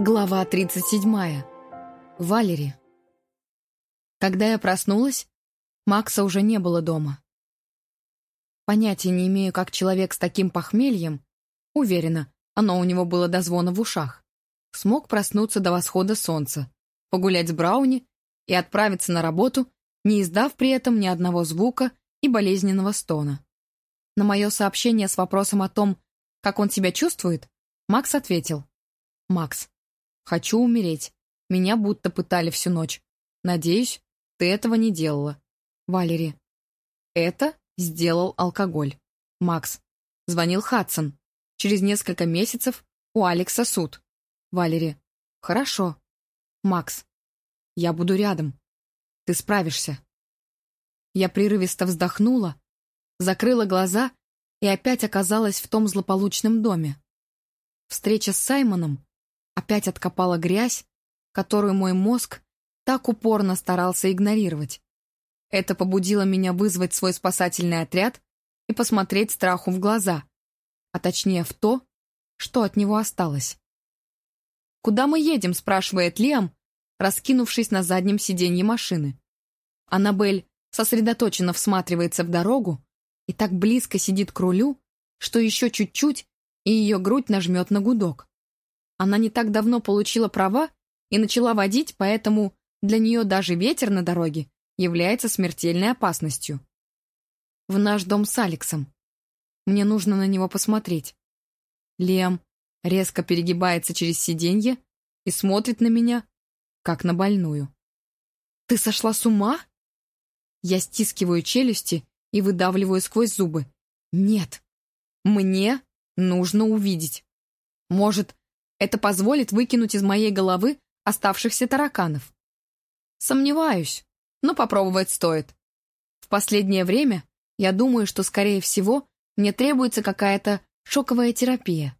Глава 37. Валери. Когда я проснулась, Макса уже не было дома. Понятия не имею, как человек с таким похмельем, уверена, оно у него было до звона в ушах, смог проснуться до восхода солнца, погулять с Брауни и отправиться на работу, не издав при этом ни одного звука и болезненного стона. На мое сообщение с вопросом о том, как он себя чувствует, Макс ответил. «Макс, Хочу умереть. Меня будто пытали всю ночь. Надеюсь, ты этого не делала. Валери. Это сделал алкоголь. Макс. Звонил Хадсон. Через несколько месяцев у Алекса суд. Валери. Хорошо. Макс. Я буду рядом. Ты справишься. Я прерывисто вздохнула, закрыла глаза и опять оказалась в том злополучном доме. Встреча с Саймоном опять откопала грязь, которую мой мозг так упорно старался игнорировать. Это побудило меня вызвать свой спасательный отряд и посмотреть страху в глаза, а точнее в то, что от него осталось. «Куда мы едем?» — спрашивает Лиам, раскинувшись на заднем сиденье машины. Аннабель сосредоточенно всматривается в дорогу и так близко сидит к рулю, что еще чуть-чуть, и ее грудь нажмет на гудок. Она не так давно получила права и начала водить, поэтому для нее даже ветер на дороге является смертельной опасностью. В наш дом с Алексом. Мне нужно на него посмотреть. Лем резко перегибается через сиденье и смотрит на меня, как на больную. «Ты сошла с ума?» Я стискиваю челюсти и выдавливаю сквозь зубы. «Нет, мне нужно увидеть. Может, это позволит выкинуть из моей головы оставшихся тараканов. Сомневаюсь, но попробовать стоит. В последнее время я думаю, что, скорее всего, мне требуется какая-то шоковая терапия.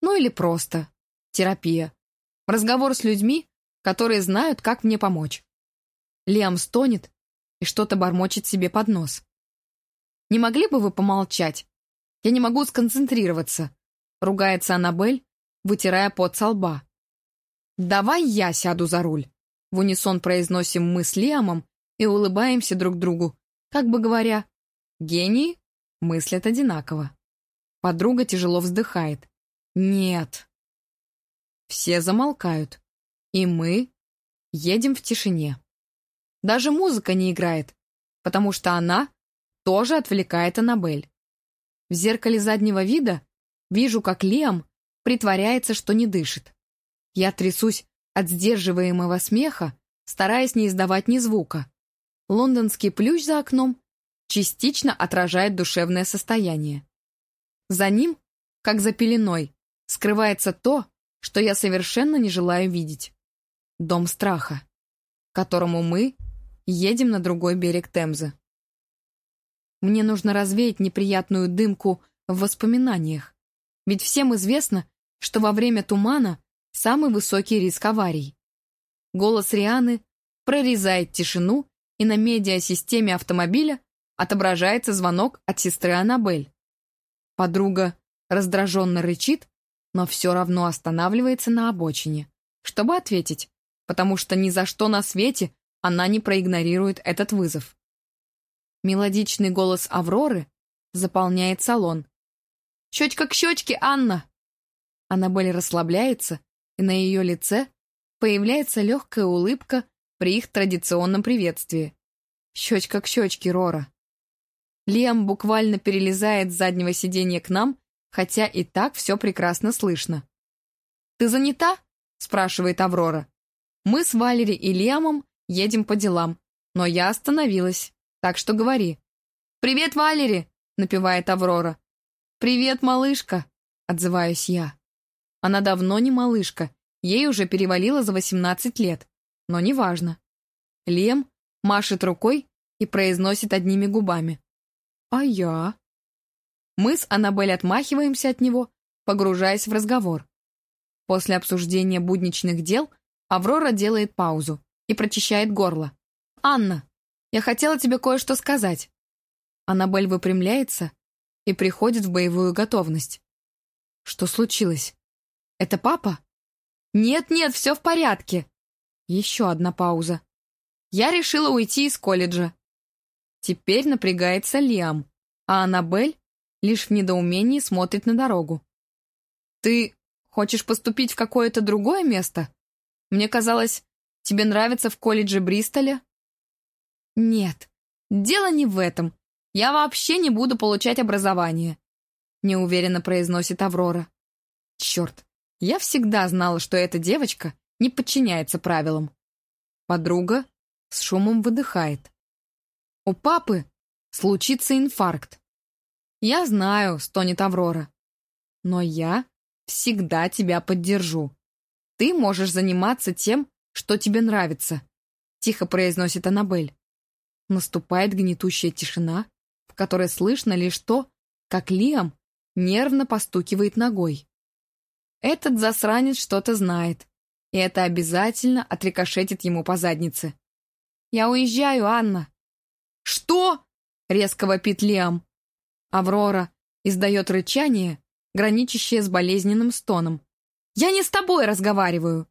Ну или просто терапия. Разговор с людьми, которые знают, как мне помочь. Лиам стонет и что-то бормочет себе под нос. «Не могли бы вы помолчать? Я не могу сконцентрироваться», — ругается Аннабель, вытирая пот со лба. «Давай я сяду за руль», — в унисон произносим мы с Лиамом и улыбаемся друг другу, как бы говоря, «Гении мыслят одинаково». Подруга тяжело вздыхает. «Нет». Все замолкают, и мы едем в тишине. Даже музыка не играет, потому что она тоже отвлекает Аннабель. В зеркале заднего вида вижу, как Лиам притворяется, что не дышит. Я трясусь от сдерживаемого смеха, стараясь не издавать ни звука. Лондонский плющ за окном частично отражает душевное состояние. За ним, как за пеленой, скрывается то, что я совершенно не желаю видеть. Дом страха, к которому мы едем на другой берег Темзы. Мне нужно развеять неприятную дымку в воспоминаниях, ведь всем известно, что во время тумана самый высокий риск аварий. Голос Рианы прорезает тишину, и на медиасистеме автомобиля отображается звонок от сестры Аннабель. Подруга раздраженно рычит, но все равно останавливается на обочине, чтобы ответить, потому что ни за что на свете она не проигнорирует этот вызов. Мелодичный голос Авроры заполняет салон. «Щечка к щечке, Анна!» Аннабель расслабляется, и на ее лице появляется легкая улыбка при их традиционном приветствии. Щечка к щечке Рора. Лиам буквально перелезает с заднего сиденья к нам, хотя и так все прекрасно слышно. «Ты занята?» — спрашивает Аврора. «Мы с Валери и Лиамом едем по делам, но я остановилась, так что говори». «Привет, Валери!» — напевает Аврора. «Привет, малышка!» — отзываюсь я. Она давно не малышка, ей уже перевалило за 18 лет, но неважно. Лем машет рукой и произносит одними губами. «А я?» Мы с Аннабель отмахиваемся от него, погружаясь в разговор. После обсуждения будничных дел Аврора делает паузу и прочищает горло. «Анна, я хотела тебе кое-что сказать». Аннабель выпрямляется и приходит в боевую готовность. «Что случилось?» «Это папа?» «Нет-нет, все в порядке». Еще одна пауза. Я решила уйти из колледжа. Теперь напрягается Лиам, а Аннабель лишь в недоумении смотрит на дорогу. «Ты хочешь поступить в какое-то другое место? Мне казалось, тебе нравится в колледже Бристоля?» «Нет, дело не в этом. Я вообще не буду получать образование», неуверенно произносит Аврора. «Черт, я всегда знала, что эта девочка не подчиняется правилам». Подруга с шумом выдыхает. «У папы случится инфаркт. «Я знаю», — стонет Аврора. «Но я всегда тебя поддержу. Ты можешь заниматься тем, что тебе нравится», — тихо произносит Аннабель. Наступает гнетущая тишина, которой слышно лишь то, как Лиам нервно постукивает ногой. Этот засранец что-то знает, и это обязательно отрикошетит ему по заднице. «Я уезжаю, Анна». «Что?» — резко вопит Лиам. Аврора издает рычание, граничащее с болезненным стоном. «Я не с тобой разговариваю!»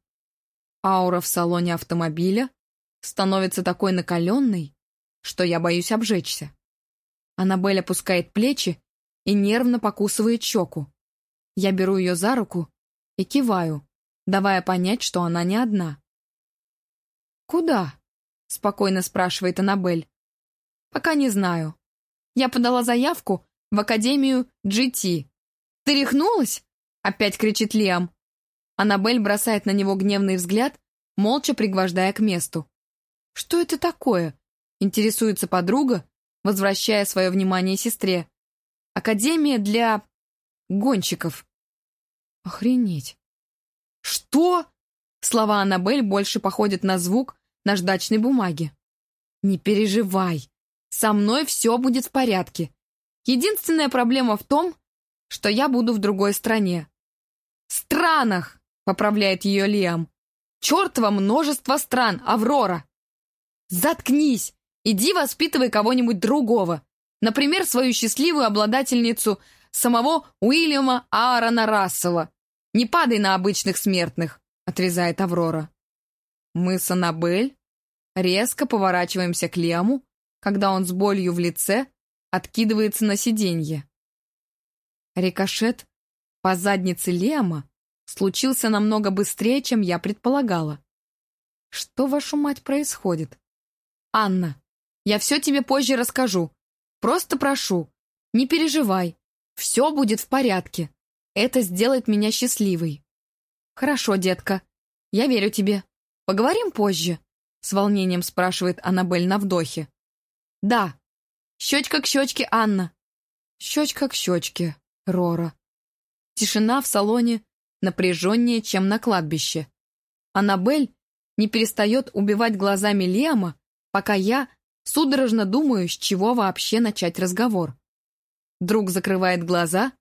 Аура в салоне автомобиля становится такой накаленной, что я боюсь обжечься. Аннабель опускает плечи и нервно покусывает щеку. Я беру ее за руку и киваю, давая понять, что она не одна. «Куда?» — спокойно спрашивает Аннабель. «Пока не знаю. Я подала заявку в Академию GT. «Ты рехнулась?» — опять кричит Лиам. Аннабель бросает на него гневный взгляд, молча пригвождая к месту. «Что это такое?» — интересуется подруга, возвращая свое внимание сестре. «Академия для... гонщиков». «Охренеть!» «Что?» Слова Аннабель больше походят на звук наждачной бумаги. «Не переживай. Со мной все будет в порядке. Единственная проблема в том, что я буду в другой стране. «Странах!» — поправляет ее Лиам. «Чертово множество стран, Аврора!» «Заткнись! Иди воспитывай кого-нибудь другого. Например, свою счастливую обладательницу самого Уильяма Аарона Рассела. Не падай на обычных смертных», — отрезает Аврора. Мы с Аннабель резко поворачиваемся к Лиаму, когда он с болью в лице откидывается на сиденье. Рикошет по заднице Лема случился намного быстрее, чем я предполагала. Что, вашу мать, происходит? Анна, я все тебе позже расскажу. Просто прошу, не переживай. Все будет в порядке. Это сделает меня счастливой. Хорошо, детка. Я верю тебе. Поговорим позже? С волнением спрашивает Аннабель на вдохе. Да, Щечка к щечке, Анна. Щечка к щечке, Рора. Тишина в салоне напряженнее, чем на кладбище. Аннабель не перестает убивать глазами Лема, пока я судорожно думаю, с чего вообще начать разговор. Друг закрывает глаза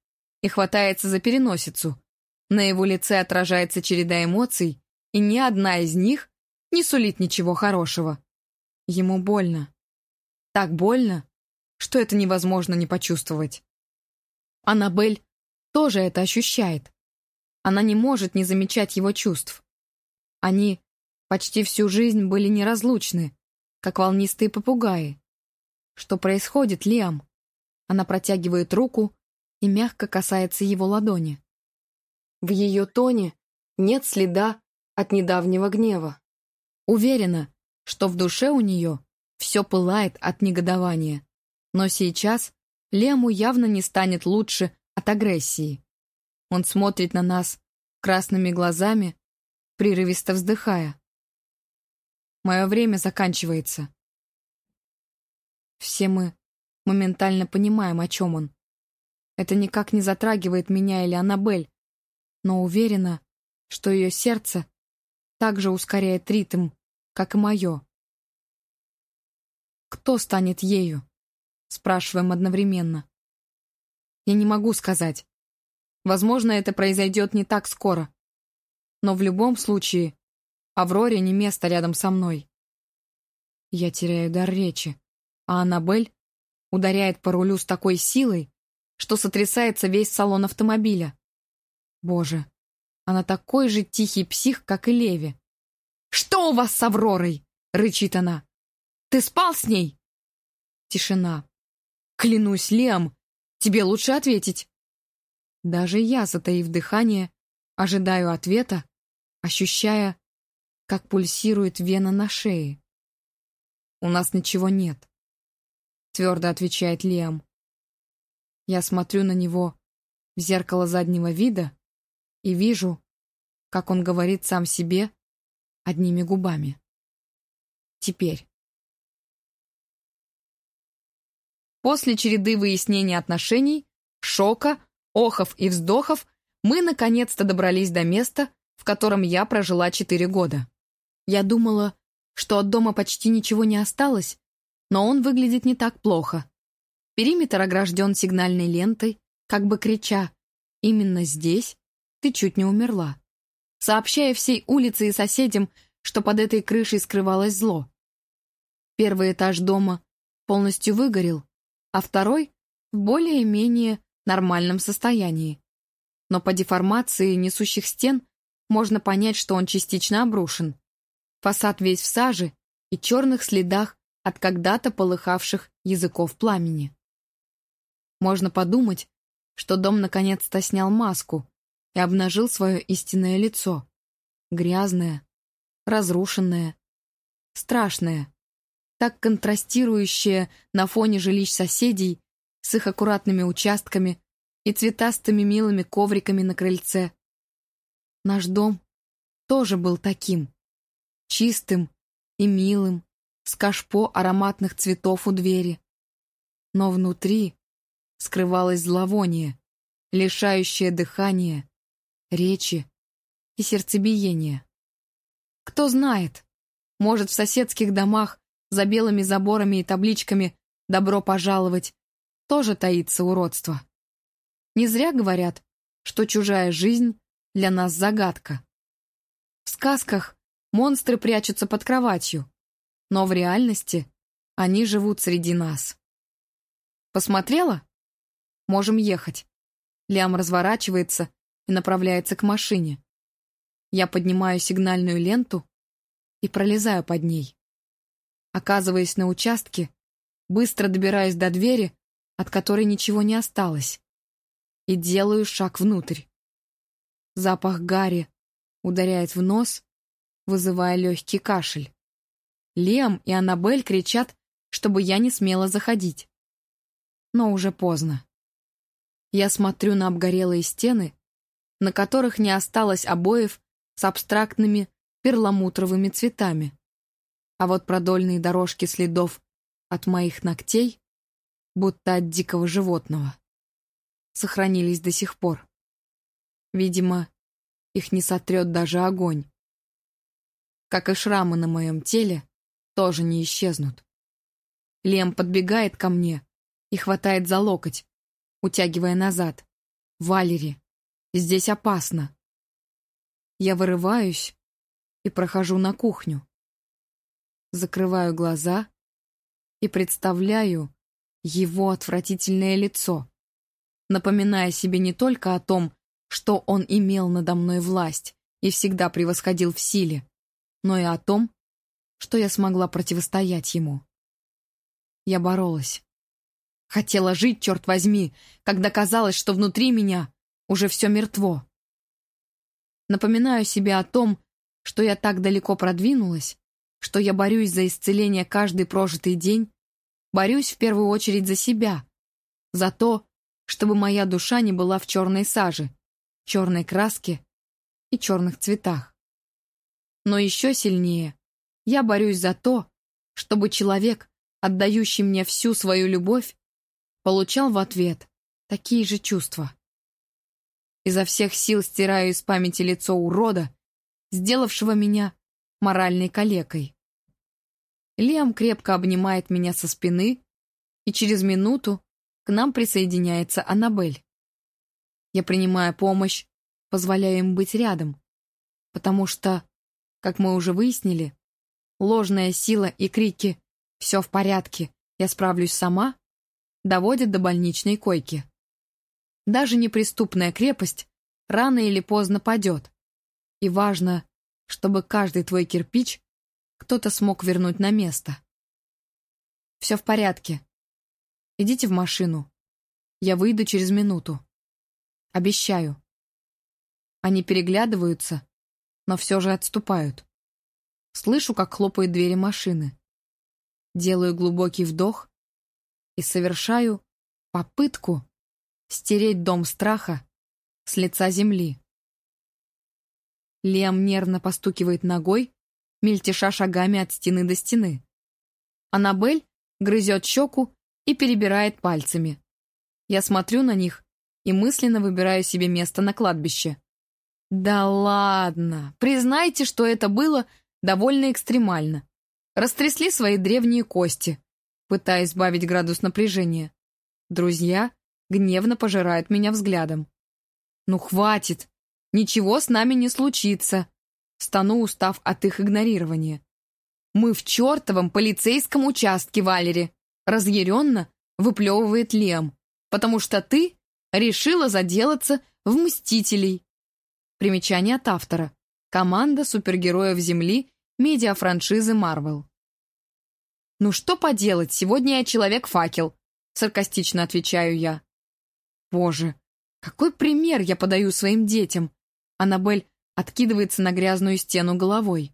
и хватается за переносицу. На его лице отражается череда эмоций, и ни одна из них не сулит ничего хорошего. Ему больно. Так больно, что это невозможно не почувствовать. Аннабель тоже это ощущает. Она не может не замечать его чувств. Они почти всю жизнь были неразлучны, как волнистые попугаи. Что происходит, Лиам? Она протягивает руку и мягко касается его ладони. В ее тоне нет следа от недавнего гнева. Уверена, что в душе у нее все пылает от негодования. Но сейчас Лему явно не станет лучше от агрессии. Он смотрит на нас красными глазами, прерывисто вздыхая. Мое время заканчивается. Все мы моментально понимаем, о чем он. Это никак не затрагивает меня или Аннабель, но уверена, что ее сердце также ускоряет ритм, как и мое. Кто станет ею? Спрашиваем одновременно. Я не могу сказать. Возможно, это произойдет не так скоро. Но в любом случае, Авроре не место рядом со мной. Я теряю дар речи, а Аннабель ударяет по рулю с такой силой, что сотрясается весь салон автомобиля. Боже, Она такой же тихий псих, как и Леви. «Что у вас с Авророй?» — рычит она. «Ты спал с ней?» Тишина. «Клянусь, Лем, тебе лучше ответить». Даже я, затаив дыхание, ожидаю ответа, ощущая, как пульсирует вена на шее. «У нас ничего нет», — твердо отвечает Лиам. Я смотрю на него в зеркало заднего вида и вижу, как он говорит сам себе одними губами. Теперь. После череды выяснения отношений, шока, охов и вздохов мы наконец-то добрались до места, в котором я прожила четыре года. Я думала, что от дома почти ничего не осталось, но он выглядит не так плохо. Периметр огражден сигнальной лентой, как бы крича «Именно здесь ты чуть не умерла», сообщая всей улице и соседям, что под этой крышей скрывалось зло. Первый этаж дома полностью выгорел, а второй — в более-менее нормальном состоянии. Но по деформации несущих стен можно понять, что он частично обрушен. Фасад весь в саже и черных следах от когда-то полыхавших языков пламени. Можно подумать, что дом наконец-то снял маску и обнажил свое истинное лицо. Грязное, разрушенное, страшное, так контрастирующее на фоне жилищ соседей с их аккуратными участками и цветастыми милыми ковриками на крыльце. Наш дом тоже был таким, чистым и милым, с кашпо ароматных цветов у двери. Но внутри скрывалось зловоние, лишающее дыхания, речи и сердцебиения. Кто знает, может, в соседских домах за белыми заборами и табличками «Добро пожаловать» тоже таится уродство. Не зря говорят, что чужая жизнь для нас загадка. В сказках монстры прячутся под кроватью, но в реальности они живут среди нас. Посмотрела? Можем ехать. Лям разворачивается и направляется к машине. Я поднимаю сигнальную ленту и пролезаю под ней. Оказываясь на участке, быстро добираюсь до двери, от которой ничего не осталось, и делаю шаг внутрь. Запах гари ударяет в нос, вызывая легкий кашель. Лем и Аннабель кричат, чтобы я не смела заходить. Но уже поздно. Я смотрю на обгорелые стены, на которых не осталось обоев с абстрактными перламутровыми цветами. А вот продольные дорожки следов от моих ногтей, будто от дикого животного, сохранились до сих пор. Видимо, их не сотрет даже огонь. Как и шрамы на моем теле, тоже не исчезнут. Лем подбегает ко мне и хватает за локоть, утягивая назад. «Валери, здесь опасно!» Я вырываюсь и прохожу на кухню. Закрываю глаза и представляю его отвратительное лицо, напоминая себе не только о том, что он имел надо мной власть и всегда превосходил в силе, но и о том, что я смогла противостоять ему. Я боролась. Хотела жить, черт возьми, когда казалось, что внутри меня уже все мертво. Напоминаю себе о том, что я так далеко продвинулась, что я борюсь за исцеление каждый прожитый день, борюсь в первую очередь за себя, за то, чтобы моя душа не была в черной саже, черной краске и черных цветах. Но еще сильнее я борюсь за то, чтобы человек, отдающий мне всю свою любовь, получал в ответ такие же чувства. Изо всех сил стираю из памяти лицо урода, сделавшего меня моральной калекой. Лиам крепко обнимает меня со спины, и через минуту к нам присоединяется Аннабель. Я принимаю помощь, позволяя им быть рядом, потому что, как мы уже выяснили, ложная сила и крики «все в порядке, я справлюсь сама» доводят до больничной койки. Даже неприступная крепость рано или поздно падет, И важно, чтобы каждый твой кирпич кто-то смог вернуть на место. Все в порядке. Идите в машину. Я выйду через минуту. Обещаю. Они переглядываются, но все же отступают. Слышу, как хлопают двери машины. Делаю глубокий вдох и совершаю попытку стереть дом страха с лица земли. Лем нервно постукивает ногой, мельтеша шагами от стены до стены. Аннабель грызет щеку и перебирает пальцами. Я смотрю на них и мысленно выбираю себе место на кладбище. Да ладно, признайте, что это было довольно экстремально. Растрясли свои древние кости, пытаясь сбавить градус напряжения. Друзья гневно пожирают меня взглядом. Ну хватит, ничего с нами не случится. Стану, устав от их игнорирования. Мы в чертовом полицейском участке, Валери. Разъяренно выплевывает Лем, потому что ты решила заделаться в «Мстителей». Примечание от автора. Команда супергероев Земли медиафраншизы Марвел. «Ну что поделать, сегодня я человек-факел», — саркастично отвечаю я. «Боже, какой пример я подаю своим детям!» Аннабель откидывается на грязную стену головой.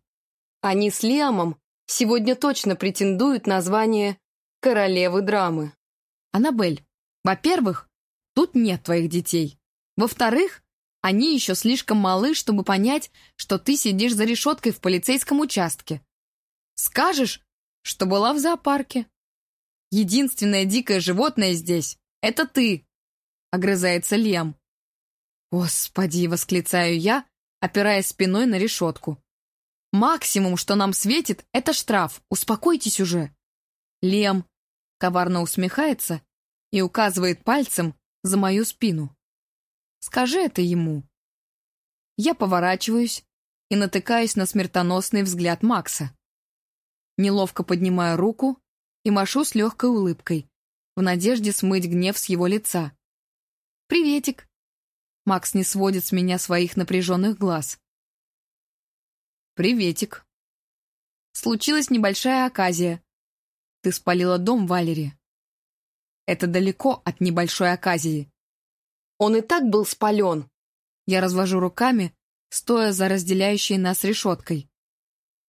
«Они с Лиамом сегодня точно претендуют на звание королевы драмы». «Аннабель, во-первых, тут нет твоих детей. Во-вторых, они еще слишком малы, чтобы понять, что ты сидишь за решеткой в полицейском участке. Скажешь, что была в зоопарке. Единственное дикое животное здесь — это ты, — огрызается Лем. Господи, восклицаю я, опираясь спиной на решетку. Максимум, что нам светит, это штраф. Успокойтесь уже. Лем коварно усмехается и указывает пальцем за мою спину. Скажи это ему. Я поворачиваюсь и натыкаюсь на смертоносный взгляд Макса. Неловко поднимаю руку и машу с легкой улыбкой, в надежде смыть гнев с его лица. «Приветик!» Макс не сводит с меня своих напряженных глаз. «Приветик!» Случилась небольшая оказия. Ты спалила дом Валери. Это далеко от небольшой оказии. Он и так был спален. Я развожу руками, стоя за разделяющей нас решеткой.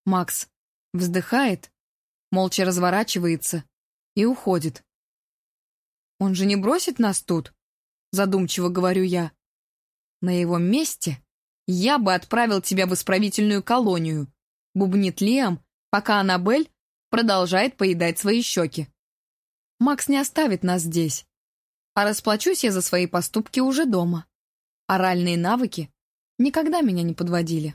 Макс вздыхает, молча разворачивается и уходит. «Он же не бросит нас тут?» Задумчиво говорю я. «На его месте я бы отправил тебя в исправительную колонию», бубнит Лиам, пока Аннабель продолжает поедать свои щеки. «Макс не оставит нас здесь. А расплачусь я за свои поступки уже дома. Оральные навыки никогда меня не подводили.